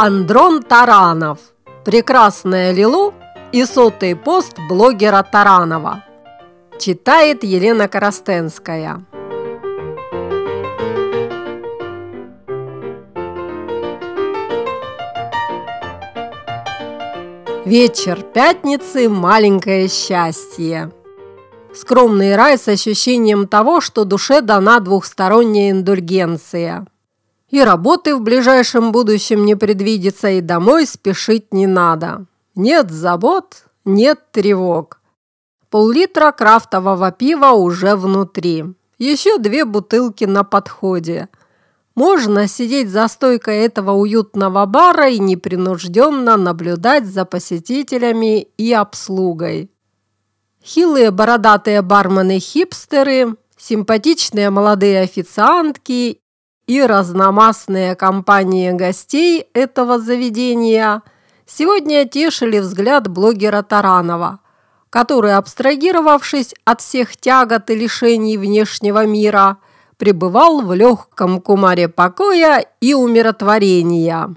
Андрон Таранов. Прекрасная Лилу и сотый пост блогера Таранова. Читает Елена Коростенская. Вечер пятницы – маленькое счастье. Скромный рай с ощущением того, что душе дана двухсторонняя индульгенция – и работы в ближайшем будущем не предвидится, и домой спешить не надо. Нет забот, нет тревог. Пол-литра крафтового пива уже внутри. Еще две бутылки на подходе. Можно сидеть за стойкой этого уютного бара и непринужденно наблюдать за посетителями и обслугой. Хилые бородатые бармены-хипстеры, симпатичные молодые официантки и разномастные компании гостей этого заведения сегодня тешили взгляд блогера Таранова, который, абстрагировавшись от всех тягот и лишений внешнего мира, пребывал в легком кумаре покоя и умиротворения.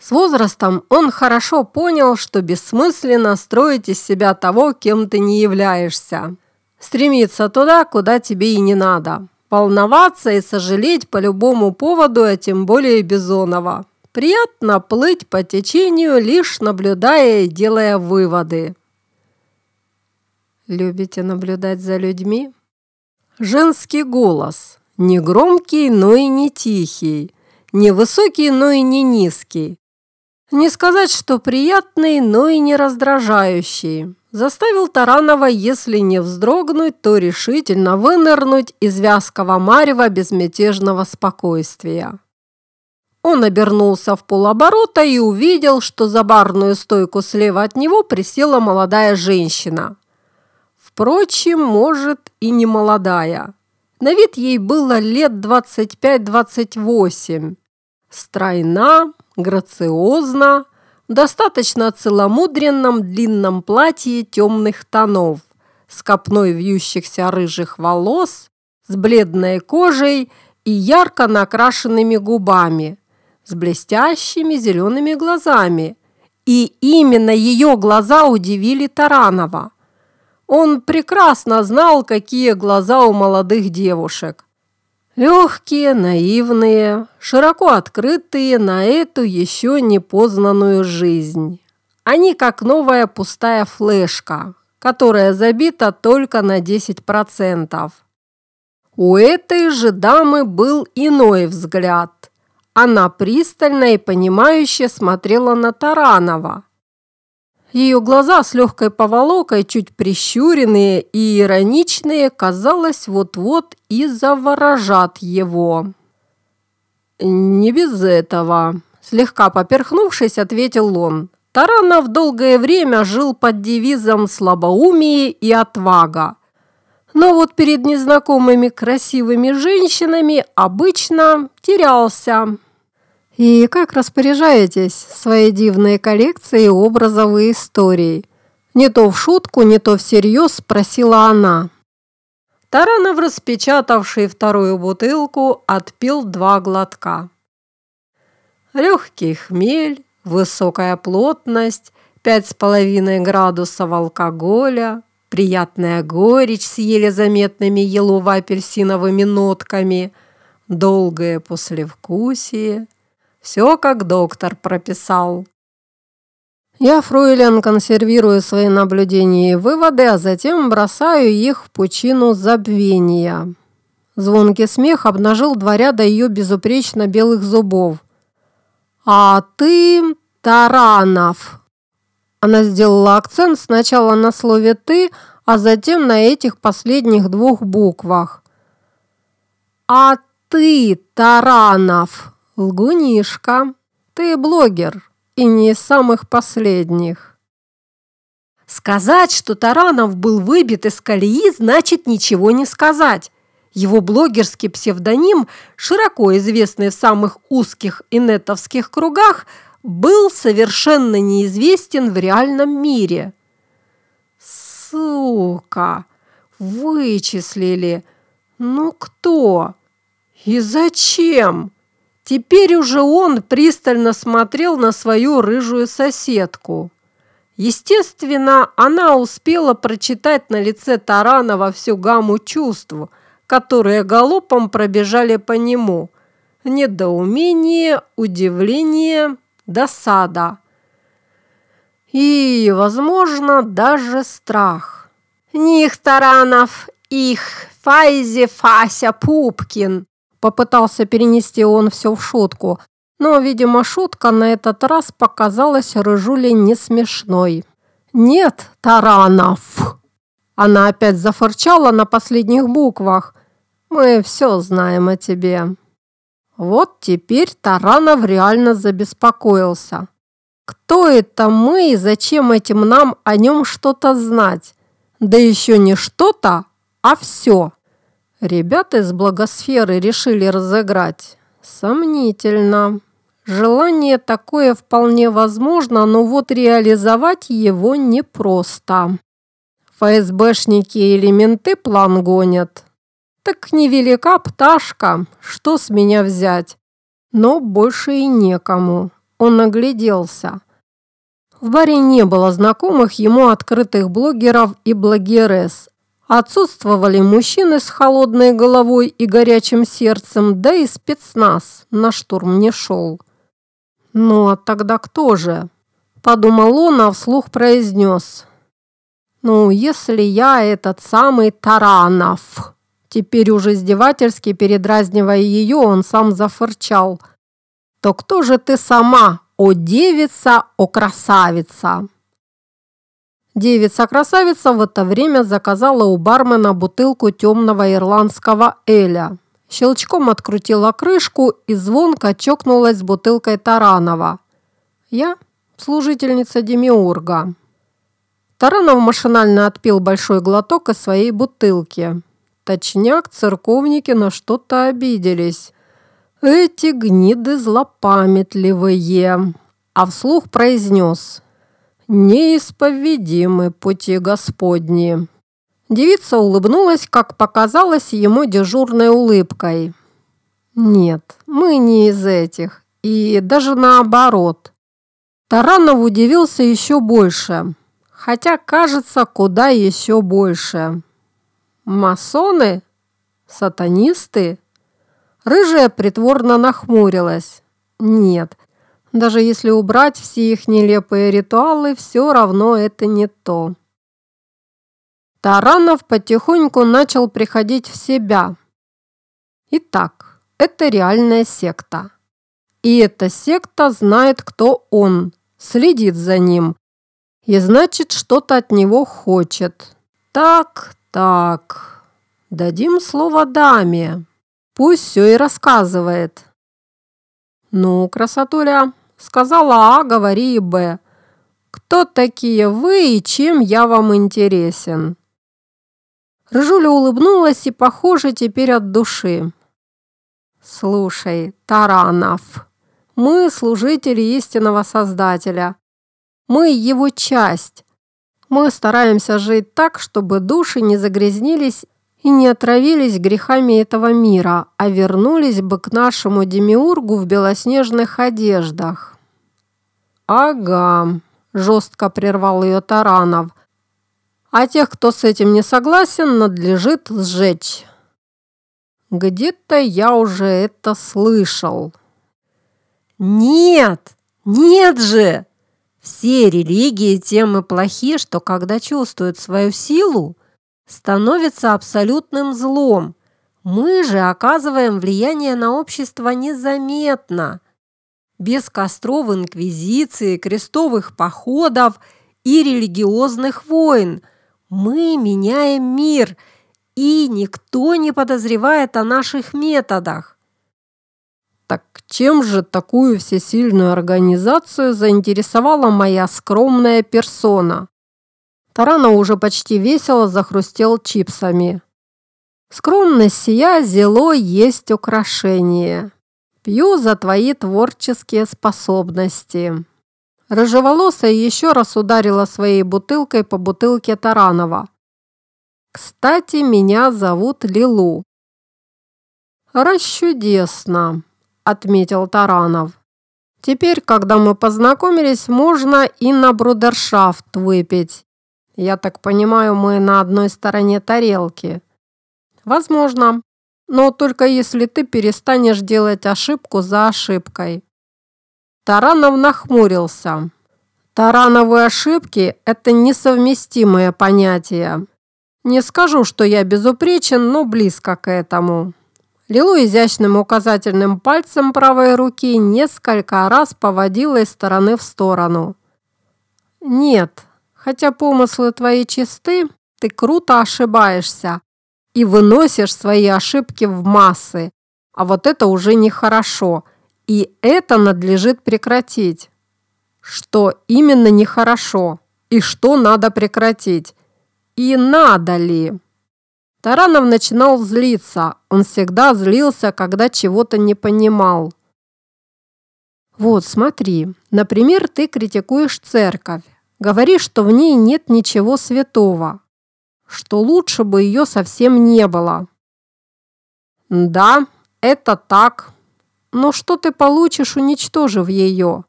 С возрастом он хорошо понял, что бессмысленно строить из себя того, кем ты не являешься. Стремиться туда, куда тебе и не надо волноваться и сожалеть по любому поводу, а тем более Бизонова. Приятно плыть по течению, лишь наблюдая и делая выводы. Любите наблюдать за людьми? Женский голос. Не громкий, но и не тихий. Не высокий, но и не низкий. Не сказать, что приятный, но и не раздражающий заставил Таранова, если не вздрогнуть, то решительно вынырнуть из вязкого марева безмятежного спокойствия. Он обернулся в полоборота и увидел, что за барную стойку слева от него присела молодая женщина. Впрочем, может и не молодая. На вид ей было лет 25-28. Стройна, грациозна, достаточно целомудренном длинном платье темных тонов, с копной вьющихся рыжих волос, с бледной кожей и ярко накрашенными губами, с блестящими зелеными глазами. И именно ее глаза удивили Таранова. Он прекрасно знал, какие глаза у молодых девушек – Легкие, наивные, широко открытые на эту еще не познанную жизнь. Они как новая пустая флешка, которая забита только на 10%. У этой же дамы был иной взгляд. Она пристально и понимающе смотрела на Таранова, ее глаза с легкой поволокой, чуть прищуренные и ироничные, казалось, вот-вот и заворожат его. «Не без этого», – слегка поперхнувшись, ответил он. Таранов долгое время жил под девизом «слабоумие и отвага». Но вот перед незнакомыми красивыми женщинами обычно терялся. И как распоряжаетесь своей дивной коллекцией образов и историй? Не то в шутку, не то всерьез спросила она. Таранов, распечатавший вторую бутылку, отпил два глотка. Легкий хмель, высокая плотность, пять с половиной градусов алкоголя, приятная горечь с еле заметными елово-апельсиновыми нотками, долгое послевкусие – все, как доктор прописал. Я, фройлен, консервирую свои наблюдения и выводы, а затем бросаю их в пучину забвения. Звонкий смех обнажил два ряда ее безупречно белых зубов. «А ты Таранов!» Она сделала акцент сначала на слове «ты», а затем на этих последних двух буквах. «А ты, Таранов!» Лгунишка, ты блогер, и не из самых последних. Сказать, что Таранов был выбит из колеи, значит ничего не сказать. Его блогерский псевдоним, широко известный в самых узких инетовских кругах, был совершенно неизвестен в реальном мире. Сука! Вычислили! Ну кто? И зачем? Теперь уже он пристально смотрел на свою рыжую соседку. Естественно, она успела прочитать на лице Таранова всю гамму чувств, которые галопом пробежали по нему. Недоумение, удивление, досада. И, возможно, даже страх. «Них, Таранов, их, Файзи Фася Пупкин!» Попытался перенести он все в шутку, но, видимо, шутка на этот раз показалась Рыжуле не смешной. «Нет, Таранов!» Она опять зафырчала на последних буквах. «Мы все знаем о тебе». Вот теперь Таранов реально забеспокоился. Кто это мы и зачем этим нам о нем что-то знать? Да еще не что-то, а все. Ребята из благосферы решили разыграть. Сомнительно. Желание такое вполне возможно, но вот реализовать его непросто. ФСБшники или менты план гонят. Так невелика пташка, что с меня взять? Но больше и некому. Он огляделся. В баре не было знакомых ему открытых блогеров и блогерес, Отсутствовали мужчины с холодной головой и горячим сердцем, да и спецназ на штурм не шел. «Ну, а тогда кто же?» – подумал он, а вслух произнес. «Ну, если я этот самый Таранов...» Теперь уже издевательски передразнивая ее, он сам зафырчал. «То кто же ты сама, о девица, о красавица?» Девица-красавица в это время заказала у бармена бутылку темного ирландского эля. Щелчком открутила крышку и звонко чокнулась с бутылкой Таранова. Я служительница Демиурга. Таранов машинально отпил большой глоток из своей бутылки. Точняк, церковники на что-то обиделись. Эти гниды злопамятливые. А вслух произнес – неисповедимы пути Господни». Девица улыбнулась, как показалось ему дежурной улыбкой. «Нет, мы не из этих, и даже наоборот». Таранов удивился еще больше, хотя, кажется, куда еще больше. «Масоны? Сатанисты?» Рыжая притворно нахмурилась. «Нет, даже если убрать все их нелепые ритуалы, все равно это не то. Таранов потихоньку начал приходить в себя. Итак, это реальная секта. И эта секта знает, кто он, следит за ним. И значит, что-то от него хочет. Так, так. Дадим слово даме. Пусть все и рассказывает. Ну, красотуля, Сказала А, говори и Б. Кто такие вы и чем я вам интересен?» Рыжуля улыбнулась и, похоже, теперь от души. «Слушай, Таранов, мы служители истинного Создателя. Мы его часть. Мы стараемся жить так, чтобы души не загрязнились и не отравились грехами этого мира, а вернулись бы к нашему демиургу в белоснежных одеждах. «Ага», – жестко прервал ее Таранов. «А тех, кто с этим не согласен, надлежит сжечь». «Где-то я уже это слышал». «Нет! Нет же! Все религии тем и плохи, что когда чувствуют свою силу, становится абсолютным злом. Мы же оказываем влияние на общество незаметно. Без костров инквизиции, крестовых походов и религиозных войн. Мы меняем мир, и никто не подозревает о наших методах. Так чем же такую всесильную организацию заинтересовала моя скромная персона? Тарана уже почти весело захрустел чипсами. Скромность сия зело есть украшение. Пью за твои творческие способности. Рыжеволосая еще раз ударила своей бутылкой по бутылке Таранова. Кстати, меня зовут Лилу. Расчудесно. отметил Таранов. Теперь, когда мы познакомились, можно и на брудершафт выпить. Я так понимаю, мы на одной стороне тарелки. Возможно, но только если ты перестанешь делать ошибку за ошибкой. Таранов нахмурился. Тарановые ошибки – это несовместимые понятия. Не скажу, что я безупречен, но близко к этому. Лилу изящным указательным пальцем правой руки несколько раз поводила из стороны в сторону. «Нет, хотя помыслы твои чисты, ты круто ошибаешься и выносишь свои ошибки в массы, а вот это уже нехорошо, и это надлежит прекратить». Что именно нехорошо и что надо прекратить? И надо ли? Таранов начинал злиться. Он всегда злился, когда чего-то не понимал. Вот, смотри. Например, ты критикуешь церковь. Говоришь, что в ней нет ничего святого. Что лучше бы ее совсем не было. Да, это так. Но что ты получишь, уничтожив ее?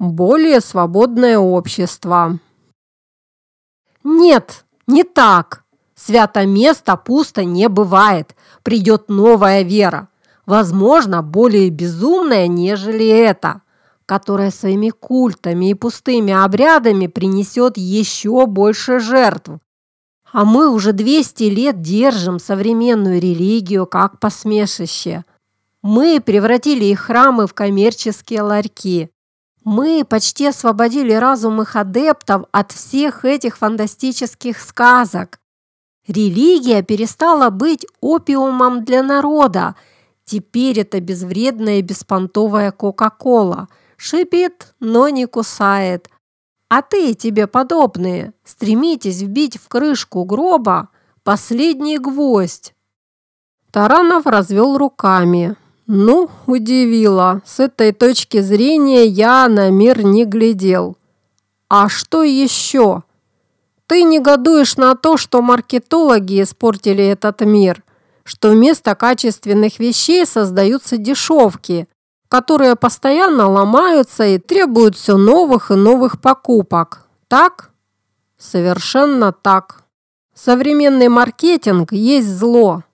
Более свободное общество. Нет, не так. Свято место пусто не бывает. Придет новая вера, возможно, более безумная, нежели эта, которая своими культами и пустыми обрядами принесет еще больше жертв. А мы уже 200 лет держим современную религию как посмешище. Мы превратили их храмы в коммерческие ларьки. Мы почти освободили разум их адептов от всех этих фантастических сказок. Религия перестала быть опиумом для народа. Теперь это безвредная и беспонтовая Кока-Кола. Шипит, но не кусает. А ты и тебе подобные стремитесь вбить в крышку гроба последний гвоздь. Таранов развел руками. Ну, удивило. С этой точки зрения я на мир не глядел. А что еще? Ты негодуешь на то, что маркетологи испортили этот мир, что вместо качественных вещей создаются дешевки, которые постоянно ломаются и требуют все новых и новых покупок. Так? Совершенно так. Современный маркетинг есть зло.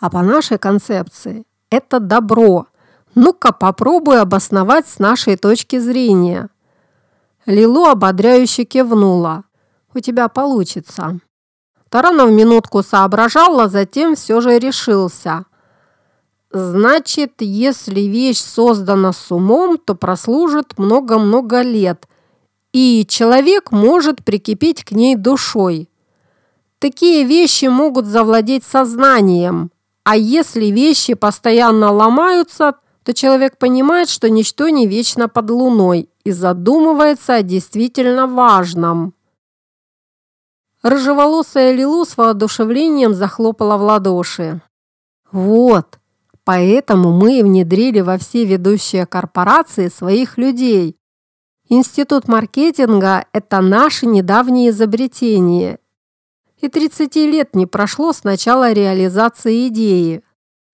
А по нашей концепции это добро. Ну-ка попробуй обосновать с нашей точки зрения. Лилу ободряюще кивнула у тебя получится». Таранов минутку соображал, а затем все же решился. «Значит, если вещь создана с умом, то прослужит много-много лет, и человек может прикипеть к ней душой. Такие вещи могут завладеть сознанием, а если вещи постоянно ломаются, то человек понимает, что ничто не вечно под луной и задумывается о действительно важном». Рыжеволосая Лилу с воодушевлением захлопала в ладоши. «Вот, поэтому мы и внедрили во все ведущие корпорации своих людей. Институт маркетинга – это наше недавнее изобретение. И 30 лет не прошло с начала реализации идеи.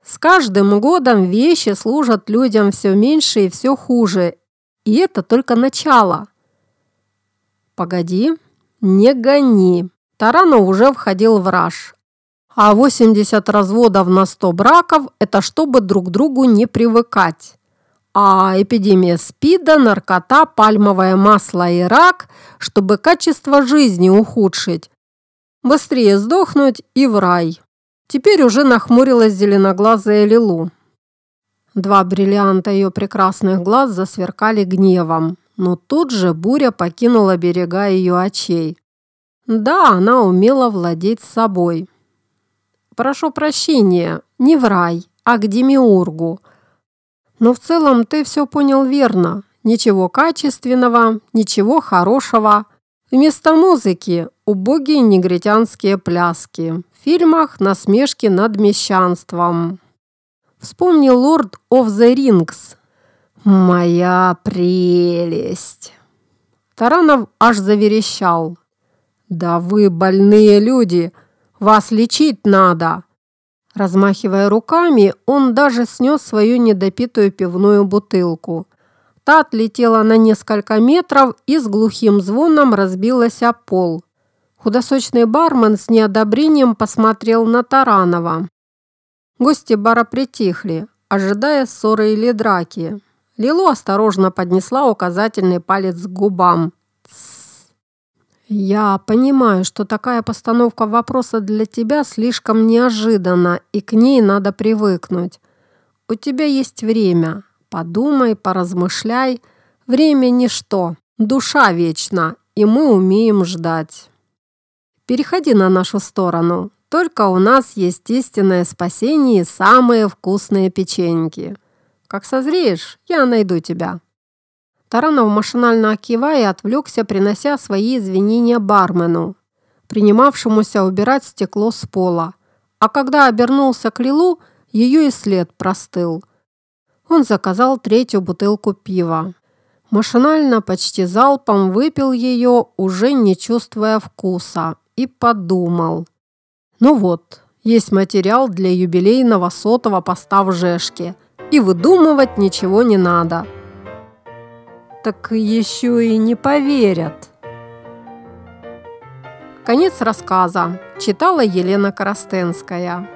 С каждым годом вещи служат людям все меньше и все хуже. И это только начало. Погоди, не гони. Таранов уже входил в раж. А 80 разводов на 100 браков – это чтобы друг другу не привыкать. А эпидемия СПИДа, наркота, пальмовое масло и рак, чтобы качество жизни ухудшить. Быстрее сдохнуть и в рай. Теперь уже нахмурилась зеленоглазая Лилу. Два бриллианта ее прекрасных глаз засверкали гневом, но тут же буря покинула берега ее очей. Да, она умела владеть собой. Прошу прощения, не в рай, а к демиургу. Но в целом ты все понял верно. Ничего качественного, ничего хорошего. Вместо музыки убогие негритянские пляски. В фильмах насмешки над мещанством. Вспомни «Лорд оф the Rings». «Моя прелесть!» Таранов аж заверещал. «Да вы больные люди! Вас лечить надо!» Размахивая руками, он даже снес свою недопитую пивную бутылку. Та отлетела на несколько метров и с глухим звоном разбилась о пол. Худосочный бармен с неодобрением посмотрел на Таранова. Гости бара притихли, ожидая ссоры или драки. Лилу осторожно поднесла указательный палец к губам. «Я понимаю, что такая постановка вопроса для тебя слишком неожиданна, и к ней надо привыкнуть. У тебя есть время. Подумай, поразмышляй. Время – ничто. Душа вечна, и мы умеем ждать. Переходи на нашу сторону. Только у нас есть истинное спасение и самые вкусные печеньки. Как созреешь, я найду тебя». Таранов машинально кивая отвлекся, принося свои извинения бармену, принимавшемуся убирать стекло с пола. А когда обернулся к Лилу, ее и след простыл. Он заказал третью бутылку пива. Машинально, почти залпом выпил ее, уже не чувствуя вкуса, и подумал. Ну вот, есть материал для юбилейного сотого поста в Жешке, и выдумывать ничего не надо так еще и не поверят. Конец рассказа. Читала Елена Коростенская.